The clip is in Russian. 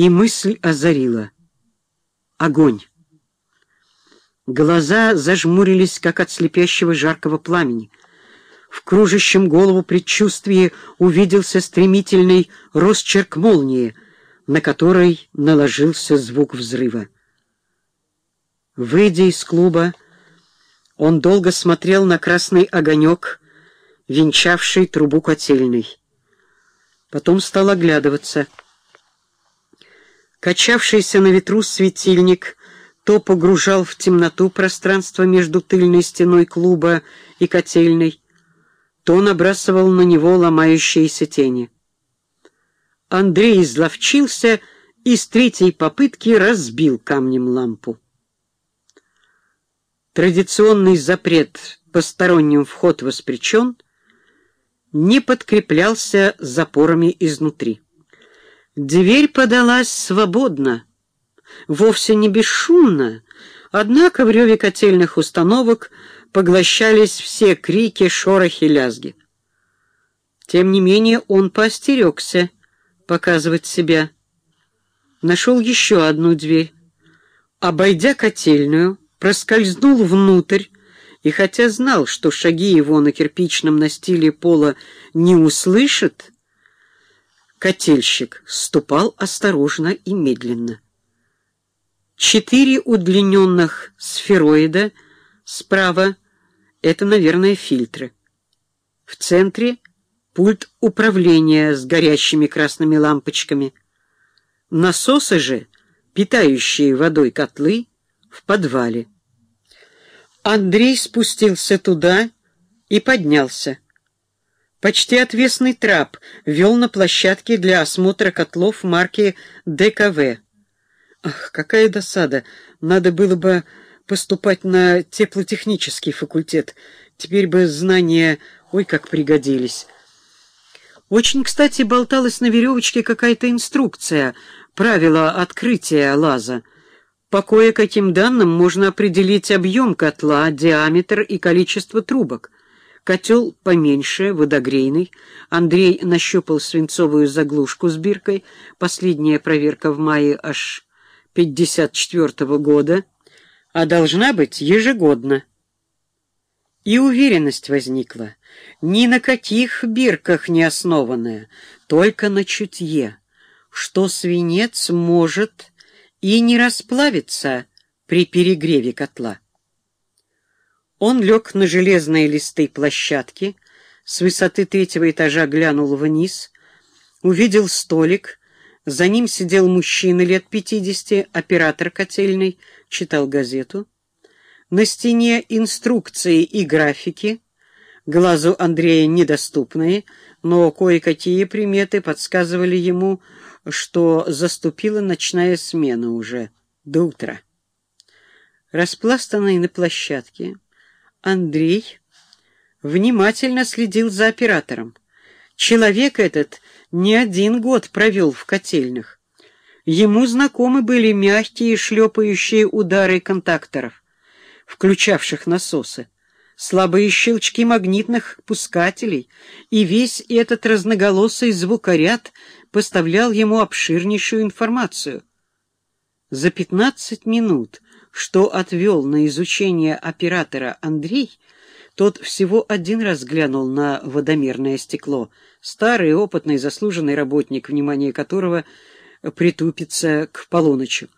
И мысль озарила. Огонь. Глаза зажмурились, как от слепящего жаркого пламени. В кружащем голову предчувствии увиделся стремительный росчерк молнии, на который наложился звук взрыва. Выйдя из клуба, он долго смотрел на красный огонек, венчавший трубу котельной. Потом стал оглядываться. Качавшийся на ветру светильник то погружал в темноту пространство между тыльной стеной клуба и котельной, то набрасывал на него ломающиеся тени. Андрей изловчился и с третьей попытки разбил камнем лампу. Традиционный запрет «посторонним вход воспрещен» не подкреплялся запорами изнутри. Дверь подалась свободно, вовсе не бесшумно, однако в реве котельных установок поглощались все крики, шорохи, лязги. Тем не менее он поостерегся показывать себя. Нашел еще одну дверь. Обойдя котельную, проскользнул внутрь, и хотя знал, что шаги его на кирпичном настиле пола не услышат, котельщик ступал осторожно и медленно. Четыре удлиненных сфероида справа — это, наверное, фильтры. В центре — пульт управления с горящими красными лампочками. Насосы же, питающие водой котлы, в подвале. Андрей спустился туда и поднялся. Почти отвесный трап вел на площадке для осмотра котлов марки ДКВ. Ах, какая досада! Надо было бы поступать на теплотехнический факультет. Теперь бы знания, ой, как пригодились. Очень, кстати, болталась на веревочке какая-то инструкция, правила открытия лаза. По кое-каким данным можно определить объем котла, диаметр и количество трубок. Котел поменьше, водогрейный. Андрей нащупал свинцовую заглушку с биркой. Последняя проверка в мае аж 54 -го года, а должна быть ежегодно. И уверенность возникла, ни на каких бирках не основанная, только на чутье, что свинец может и не расплавится при перегреве котла. Он лег на железные листы площадки, с высоты третьего этажа глянул вниз, увидел столик, за ним сидел мужчина лет пятидесяти, оператор котельной, читал газету. На стене инструкции и графики, глазу Андрея недоступные, но кое-какие приметы подсказывали ему, что заступила ночная смена уже до утра. Распластанный на площадке, Андрей внимательно следил за оператором. Человек этот не один год провел в котельных. Ему знакомы были мягкие шлепающие удары контакторов, включавших насосы слабые щелчки магнитных пускателей, и весь этот разноголосый звукоряд поставлял ему обширнейшую информацию. За пятнадцать минут, что отвел на изучение оператора Андрей, тот всего один раз глянул на водомерное стекло, старый, опытный, заслуженный работник, внимание которого притупится к полуночи.